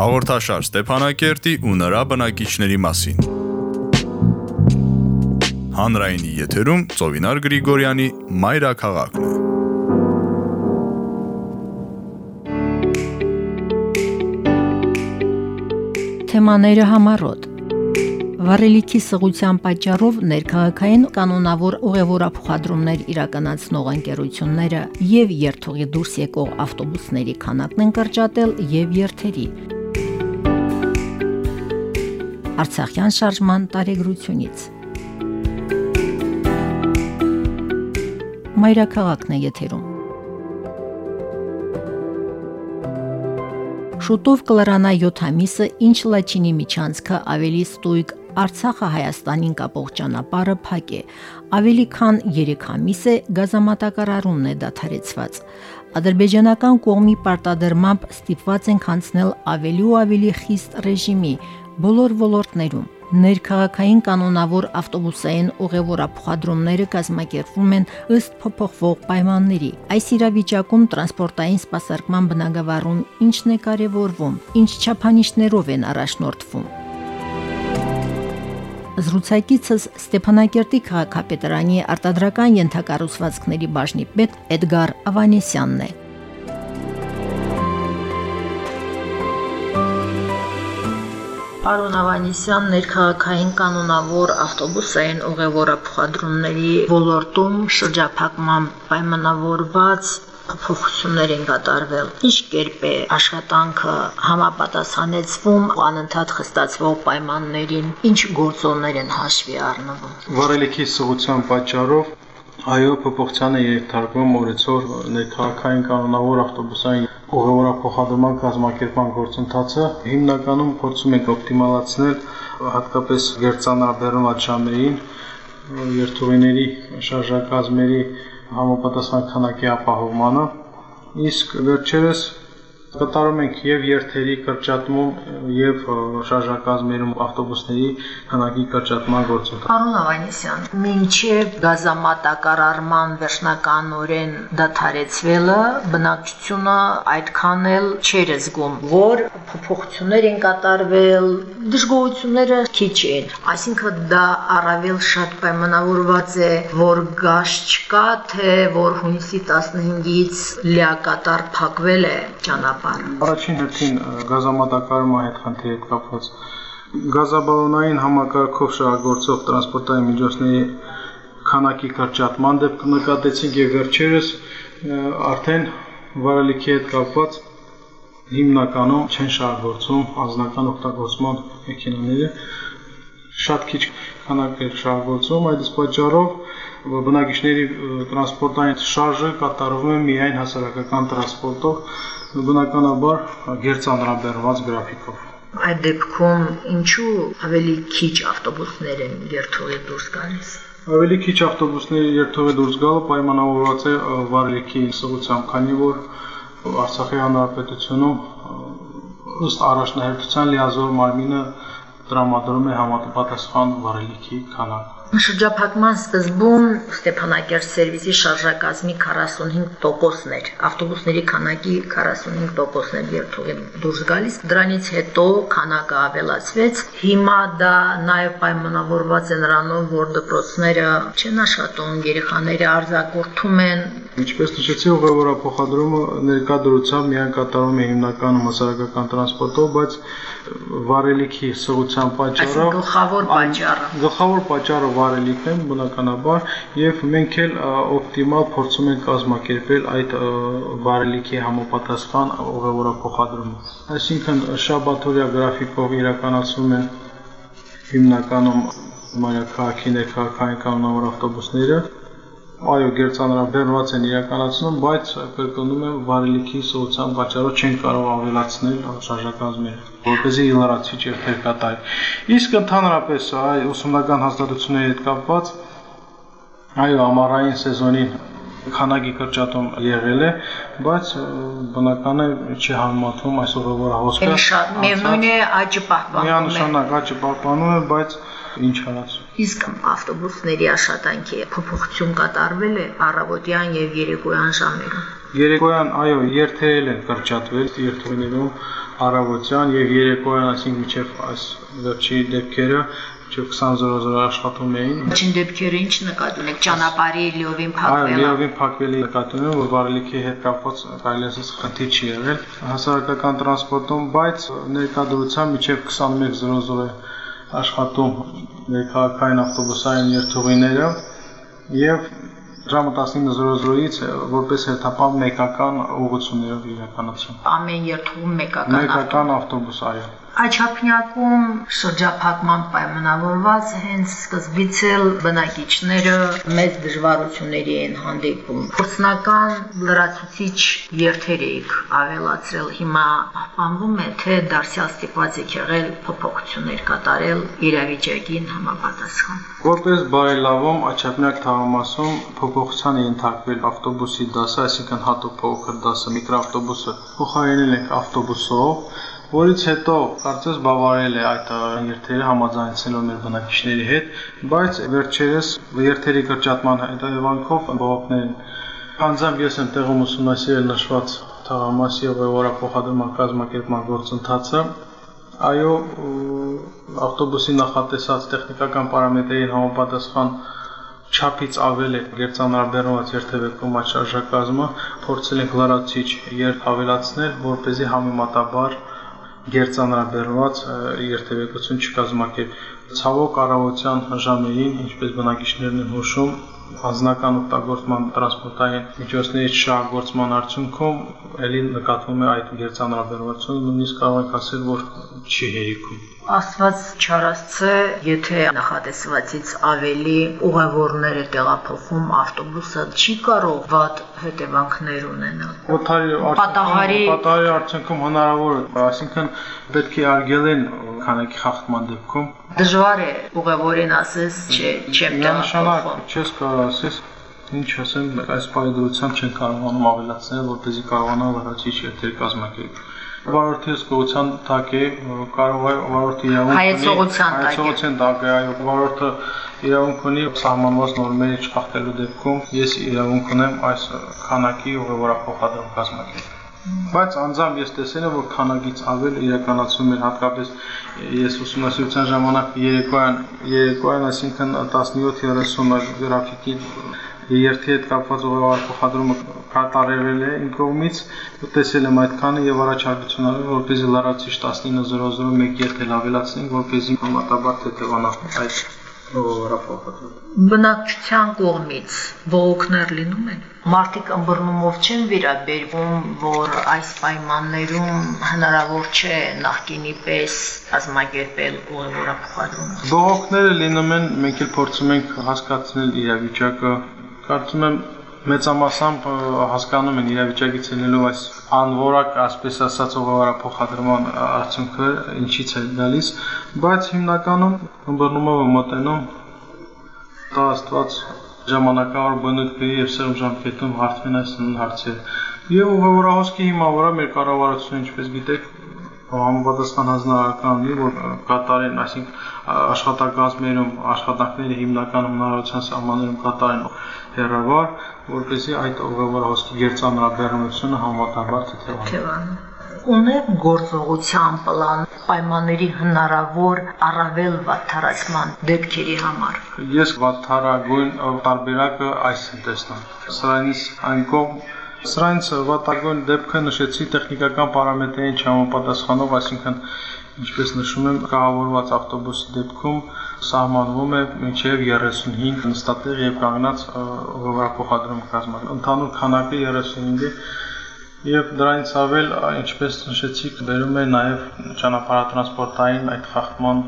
Հաղորդաշար Ստեփանակերտի ու նրա բնակիչների մասին։ Հանրայինի եթերում Ծովինար Գրիգորյանի Մայրաքաղաքն է։ Թեմաները համառոտ. Վառելիքի սղության պատճառով ներքաղաքային կանոնավոր ուղևորափոխադրումներ իրականացնող ընկերությունները եւ երթուղի դուրս եկող ավտոբուսների քանակն են կրճատել եւ երթերի։ Արցախյան շարժման տարեգրությունից։ Մայրաքաղաքն է եթերում։ Շուտով կլրանա 7 ամիսը, ինչ Լաչինի միջանցքը ավելի ստույգ Արցախը Հայաստանին կապող ճանապարհը փակ է։ Ավելի քան 3 ամիս է գազամատակարարումն է դադարեցված։ Ադրբեջանական կողմի պարտադրմամբ ստիպված են անցնել ավելի ու ավելի խիստ ռեժիմի բոլոր ոլորտներում։ Ներքաղաքային կանոնավոր ավտոբուսային ուղևորափոխադրումները կազմակերպվում են ըստ փոփոխվող պայմանների։ Այս իրավիճակում տրանսպորտային սպասարկման բնագավառում ինչն է կարևորվում, ինչ չափանիշներով են առաջնորդվում։ Զրուցակիցս Ստեփանակերտի քաղաքապետարանի արտադրական յենթակառուցվածքների բաժնի պետ Էդգար Ավանեսյանն է։ Պարոն Ավանեսյան, ներքաղաքային կանոնավոր ավտոբուսային ուղևորափոխադրումների ոլորտում շրջափակման պայմանավորված փոփոխություններ են կատարվել։ Ինչ կերպ է աշխատանքը համապատասխանեցվում անընդհատ խստացվող պայմաններին, ինչ գործոններ են հաշվի առնվում։ Վարելիքի սղության պատճառով Այո, փոփոխության է ենթարկվում օրեցօր ներքաղաքային կանոնավոր ավտոբուսային ուղևորափոխադրման կազմակերպման գործընթացը։ Հիմնականում փորձում ենք օպտիմալացնել հատկապես գերծանրաբեռնված ժամերին երթուղիների շարժակազմերի համապատասխան քանակի ապահովմանը, իսկ վերջերս կատարում ենք եւ երթերի կրճատում եւ շարժակազմերում ավտոբուսների քանակի կրճատման գործընթաց։ Պարոն Ավանեսյան, մինչև գազամատակարարման վերջնականորեն դադարեցվելը բնակչությունը այդքան էլ չէր զգում, որ փոփոխություններ են կատարվել, դժգոհությունները քիչ են։ Այսինքն դա առավել շատ պայմանավորված է, որ գազ չկա, թե որ հունիսի 15-ից լիակատար փակվել է ճանապարհ ճանապարհ։ Առաջին հերթին գազամատակարարման հետ խնդիրի հետ կապված գազաբալոնային համակարգով շահագործող տրանսպորտային միջոցների քանակի կրճատման դեպք նկատեցինք եւ վերջերս արդեն վարելիքի հետ կապված հիմնականում չեն շահագործում անձնական օգտագործման մեքենաները շատ քիչ քանակ է շահագործում այդ պատճառով բնակիչների տրանսպորտային շարժը կատարվում է միայն հասարակական տրանսպորտով բնականաբար գերծանրաբեռված գրաֆիկով։ Այդ դեպքում ինչու ավելի քիչ ավտոբուսներ են երթուղի դուրս գալիս։ Ավելի քիչ ավտոբուսների երթուղի դուրս գալը պայմանավորված է վարելիքի սղությամբ, քանի որ Արցախի հանրապետությունում ըստ առաջնահերթության լիազոր մարմինը տրամադրում է համապատասխան վարելիքի քանակ։ Շրջափակման սկզբում Ստեփանակերտ սերվիսի շարժակազմի 45%-ն էր, ավտոբուսների քանակի 45%-ն էր երթուղի դուրս գալիս։ Դրանից հետո քանակը ավելացվեց։ Հիմա դա նաև պայմանավորված է նրանով, որ դպրոցները չեն աշխատում, երեխաները արձակուրդում են։ Ինչպես նշեցի, ուղևորափոխադրումը ներկա դրությամբ միայն կատարվում է հիմնականում հասարակական տրանսպորտով, բայց վարելիքի սղության պատճառով գլխավոր պատճառը գլխավոր պատճառը վարելիքն է բնականաբար եւ մենք էլ օպտիմալ փորձում ենք կազմակերպել այդ վարելիքի համապատասխան ուղևորափոխադրումը այսինքն շաբաթօրյա գրաֆիկով իրականացվում են հիմնականում մայրաքաղաքի ներքաղաքային կանոնավոր ավտոբուսները այո գերծանրաբեռնված են իրականացնում, բայց կրկնում եմ վարելիքի սոցիալ պատճառով չեն կարող ավելացնել շարժակազմերը, որպեսզի լրացիչ երթեր կատարի։ Իսկ ընդհանրապես այ ուսումնական հաստատությունների հետ կապված այո ամառային սեզոնին քանակի կրճատում եղել է, բայց բնական է չի համեմատվում այսօրը որ հոսքը։ Միևնույն է աճը պահպանվում է։ Միանշանակ աճը պահպանում է, բայց ինչ արած Իսկ ավտոբուսների աշխատանքի փոփոխություն կատարվել է առավոտյան եւ երեկոյան ժամերում։ Երեկոյան, այո, երթերել են կրճատվել երթուղիներում առավոտյան եւ երեկոյան, այսինքն մինչեւ այս վերջի դեպքերը մինչև 20:00 աշխատում էին։ Ինչին դեպքերը ինչ նկատի ունեք ճանապարհի լիովին Այո, փակվելը։ լիովին փակվելի նկատի ունեմ, որ վարելիքի հետ կապված ասած խնդիր չի եղել հասարակական տրանսպորտում, բայց ներկայդրությամբ մինչև 21:00 է աշխատում ներքաղաքային ավտոբուսային երթուղիները եւ ժամը 19:00-ից որպես հերթապահ մեկական ուղղություններով իրականացում։ Ամեն երթուղում մեկական Մեկական ավտոբուս, այո։ Աչափնյակում շրջափակման պայմանավորված հենց սկզբից էլ բնակիչները մեծ դժվարությունների են հանդիպում։ Փորձնական լրացուցիչ երթեր եք ավելացրել հիմա պահպանվում է թե դարձյալ ստիպված եք եղել փոփոխություններ կատարել իրավիճակին համապատասխան։ Որպես բարելավում Աչափնյակ թաղամասում փոփոխության է ենթարկվել ավտոբուսի դասը, այսինքն հատուկ փոքր դասը, միկրոավտոբուսը փոխարինել ենք ավտոբուսով, որից հետո կարծես բավարարել է այդ երթերը համաձայնեցնելով մեր բնակիչների հետ, բայց վերջերս երթերի կրճատման հետևանքով բողոքներ Անձամբ ես եմ տեղում ուսումնասիրել նշված թաղամասի եւ որափոխադրման կազմակերպման գործընթացը այո ավտոբուսի նախատեսած տեխնիկական պարամետրերին համապատասխան չափից ավել է գերծանրաբեռնված երթևեկում այդ շարժակազմը փորձել ենք լրացիչ երթ ավելացնել, որ เป զի համեմատաբար գերծանրաբեռնված երթևեկություն չկազմակերպ։ Ցավոք առավոտյան ժամերին, ինչպես բնակիչներն են հուշում, անձնական օգտագործման տրանսպորտային միջոցների շահագործման արդյունքում ելի նկատվում է այդ գերծանրաբեռնվածությունը, նույնիսկ կարող ենք ասել, որ չի հերիքում։ Աստված չարացցե, եթե նախատեսվածից ավելի ուղևորներ է տեղափոխում ավտոբուսը, չի կարող վատ հետևանքներ ունենալ։ Օթարի Պատահարի- պատահարի արդյունքում հնարավոր է, այսինքն պետք է արգելեն քանակի խախտման դեպքում։ Դժվար է ուղևորին ասես, չէ, չեմ Միանշանակ տեղափոխում։ չես կարող ասես ինչ ասեմ, այս պայդրությամբ չեն կարողանում ավելացնել, որպեսզի կարողանան լրացիչ երթեր կազմակերպել։ Վարորդի հսկողության տակ է, կարող է վարորդի իրավունք Հայեցողության տակ է։ հայեցողության տակ է, այո, վարորդը իրավունք ունի սահմանված նորմերի չխախտելու դեպքում ես իրավունք ունեմ այս քանակի ուղևորափոխադրում կազմակերպել։ Բայց անձամբ ես տեսել եմ, որ քանակից ավել իրականացում են հատկապես ես ուսումնասիրության ժամանակ երեկոյան, երեկոյան, այսինքն 17:30 գրաֆիկի երթի հետ կապված ուղղափոխադրումը կատարվել է իմ կողմից, տեսել եմ այդքանը եւ առաջարկություն արել, որպեսզի լրացիչ 19:00 մեկ երթ էլ ավելացնենք, որպեսզի համատաբար թեթևանա այդ Բնակչության կողմից բողոքներ լինում են։ Մարդիկ ըմբռնումով չեն վերաբերվում, որ այս պայմաններում հնարավոր չէ նախկինի պես կազմակերպել ուղևորափոխադրումը։ Բողոքները լինում են, մենք էլ փորձում ենք հասկացնել իրավիճակը։ Կարծում եմ մեծամասամբ հասկանում են իրավիճակից ելնելով այս անորակ, ասպես ասած, ուղղափոխադրման արդյունքը ինչից է գալիս, բայց հիմնականում ըմբռնումով եմ մոտենում տա Աստված ժամանակավոր բնույթի եւ սերմ ժամկետում հարթվեն այս հարցերը։ Եվ ուղղավորահոսքի հիմա վրա մեր կառավարությունը, ինչպես գիտեք, համապատասխան հանձնարարականի, որ կատարեն, այսինքն աշխատակազմերում աշխատանքները հիմնականում հնարավորության սահմաններում կատարեն հերավար, որպեսզի այդ ուղղավորահոսքի գերծանրաբեռնությունը համատաբար թեթևանա։ Թեվան ունեք գործողության պլան պայմանների հնարավոր առավել վատթարացման դեպքերի համար։ Ես վատթարագույն տարբերակը այս եմ տեսնում։ Սրանից այն կողմ Սրանց վատագույն դեպքը նշեցի տեխնիկական պարամետրերին չհամապատասխանող, այսինքն ինչպես նշում եմ, կահավորված ավտոբուսի դեպքում սահմանվում է մինչև 35 նստատեղ եւ կանգնած ուղղափոխադրում կազմել։ Ընդհանուր քանակը 35 է եւ դրանից ավել, ինչպես նշեցիք, բերում է նաեւ ճանապարհատրանսպորտային այդ խախտման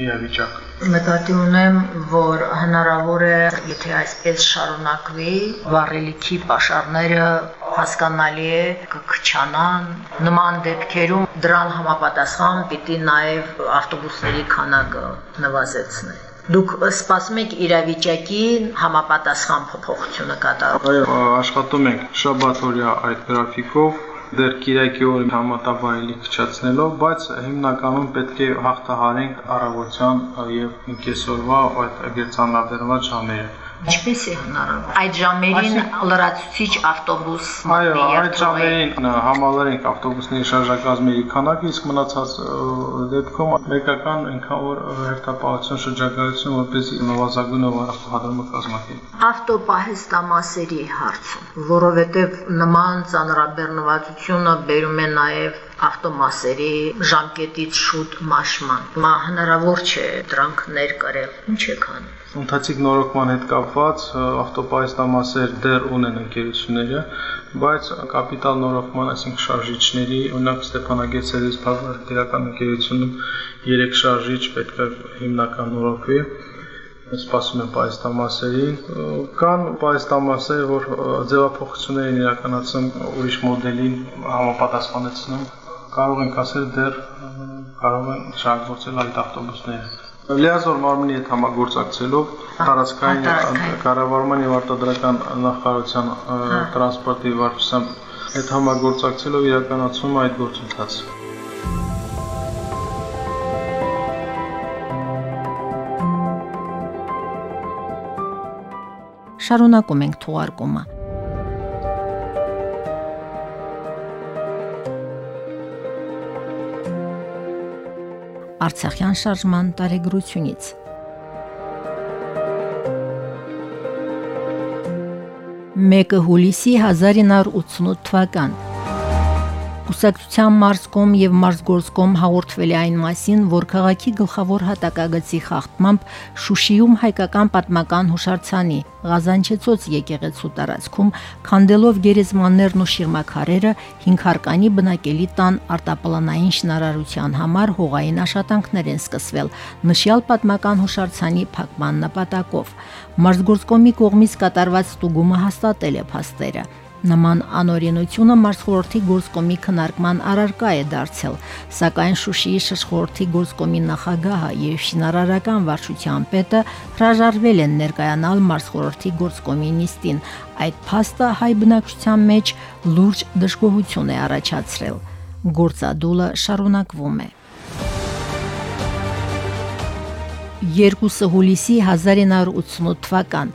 իրավիճակ։ Նկատի ունեմ, որ հնարավոր է, եթե այսպես շարունակվի, վառելիքի pašարները հասկանալի է կքչանան նման դեպքերում դրան համապատասխան պիտի նաև ավտոբուսների քանակը նվազեցնել դուք սպասում եք իրավիճակի համապատասխան փոփոխությունը կատարել Այո, աշխատում ենք շաբաթօրյա այդ գրաֆիկով դեռ Կիրակի օրը համատավարելի քչացնելով, բայց հիմնականում պետք է հաղթահարենք առավոտյան եւ կեսօրվա այդ գերծանրաբերված ժամերը Ինչպես է հնարավոր։ Այդ ժամերին լրացուցիչ ավտոբուս Այո, այդ ժամերին համալրենք ավտոբուսների շարժակազմերի քանակը, իսկ մնացած դեպքում մեկական այնքան որ հերթապահություն շրջագայություն որպես նվազագույնով արտադրումը կազմակերպի։ Ավտոպահեստամասերի հարցում, որովհետև նման ծանրաբեռնվածությունը բերում է նաև ավտոմասերի ժամկետից շուտ մաշման։ Մա հնարավոր չէ դրանք ներկրել։ Ինչ է քան ընթացիկ նորոգման հետ կապված ավտոպայստամասեր դեռ ունեն ընկերությունները, բայց կապիտալ նորոգման, այսինքն շարժիչների, օրինակ Ստեփանագերցերից բավական ընկերությունում 3 շարժիչ պետք է հիմնական նորոգվի սպասում են պայստամասերին կան պայստամասեր որ ձևափոխություններ են իրականացում ուրիշ մոդելին համապատասխանեցնում կարող ենք ասել դեռ կարող են շարժվեցել այդ ավտոբուսները լիազոր մարմնի հետ համագործակցելով տարածքային կառավարման եւ արտադրական նախարարության տրանսպորտի վարչության հետ համագործակցելով իրականացում այդ գործընթացը շարունակում ենք թողարկումը Արցախյան շարժման տարեգրությունից։ Մեկը հուլիսի 1988 թվական Կուսակցության մարզկոմ եւ մարզգործկոմ հաղորդվել է այն մասին, որ քաղաքի գլխավոր հատակագծի խախտմամբ Շուշիում հայկական պատմական հուշարձանի Ղազանչեցոց եկեղեցու տարածքում քանդելով գերեզմաններն ու շիրմաքարերը 5 հարկանի բնակելի տան արտապլանային շինարարության համար հողային աշխատանքներ են սկսվել նշյալ պատմական հուշարձանի փակման նպատակով մարզգործկոմի կողմից կատարված ստուգումը հաստատել է փաստերը Նման անօրենությունը մարզխորհրդի գործկոմի քննարկման առարկա է դարձել, սակայն Շուշիի շրջխորհրդի գործկոմի նախագահը եւ շինարարական վարչության պետը հրաժարվել են ներկայանալ մարզխորհրդի գործկոմի նիստին։ Այդ փաստը հայ բնակչության մեջ լուրջ դժգոհություն է առաջացրել։ Գործադուլը շարունակվում է։ 2 հուլիսի 1988 թվական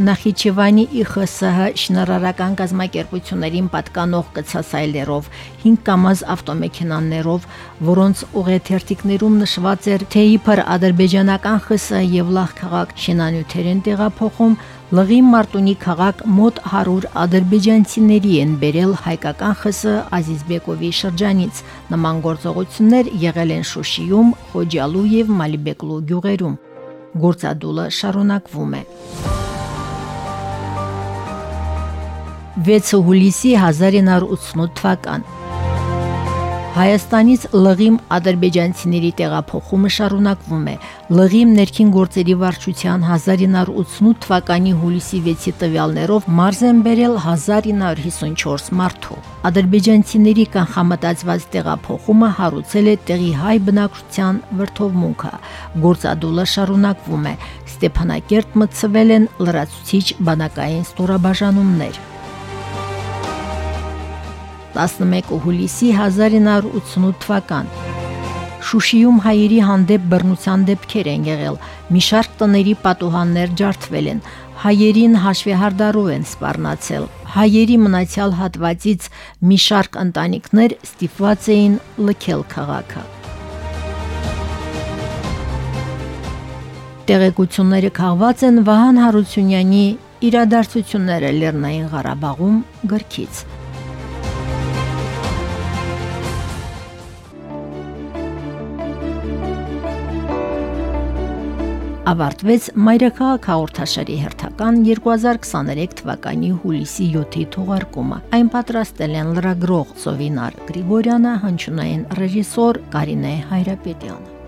Նախիջևանի ԻԽՍՀ շինարարական գազམ་ակերպություններին պատկանող կցասայլերով 5 կամազ ավտոմեքենաներով, որոնց ուղեթերթիկներում նշված էր թե իբր ադրբեջանական ԽՍՀ եւ լախ քաղաք շինանյութեր են տեղափոխում, Լղի Մարտունի քաղաք մոտ 100 ադրբեջանցիների են բերել հայկական ԽՍՀ Ազիզբեկովի շրջանից։ Նման գործողություններ եղել են Շուշիում, Խոջալու եւ Մալիբեկլու գյուղերում։ Գործադուլը շարունակվում է։ 6 հուլիսի 1988 թվական Հայաստանից լղիմ ադրբեջանցիների տեղափոխումը շարունակվում է։ Լղիմ ներքին գործերի վարչության 1988 թվականի հուլիսի 6-ի տվյալներով մարզ են բերել 1954 մարդու։ Ադրբեջանցիների կանխամտածված տեղափոխումը հարուցել է տեղի հայ բնակչության վրթովմունքը։ Գործադուլը շարունակվում է։ Ստեփանակերտ մտցվել են լրացուցիչ բանակային ստորաբաժանումներ։ 11 հուլիսի 1988 թվական Շուշիում հայերի հանդեպ բռնության դեպքեր են եղել։ Մի շարք տների պատուհաններ ջարդվել են։ Հայերին հաշվեհարդարով են սպառնացել։ Հայերի մնացյալ հատվածից մի շարք ընտանիքներ ստիպված էին լքել քաղաքը։ Տեղեկությունները քաղված են Վահան Հարությունյանի իրադարձությունները Լեռնային Ղարաբաղում գրքից։ ավարտվեց Մայրաքաղաք հաղորդաշարի հերթական 2023 թվականի հուլիսի 7-ի թողարկումը։ Այն պատրաստել են լրագրող Սովինար Գրիգորյանը, հնչյունային ռեժիսոր Կարինե Հայրապետյանը։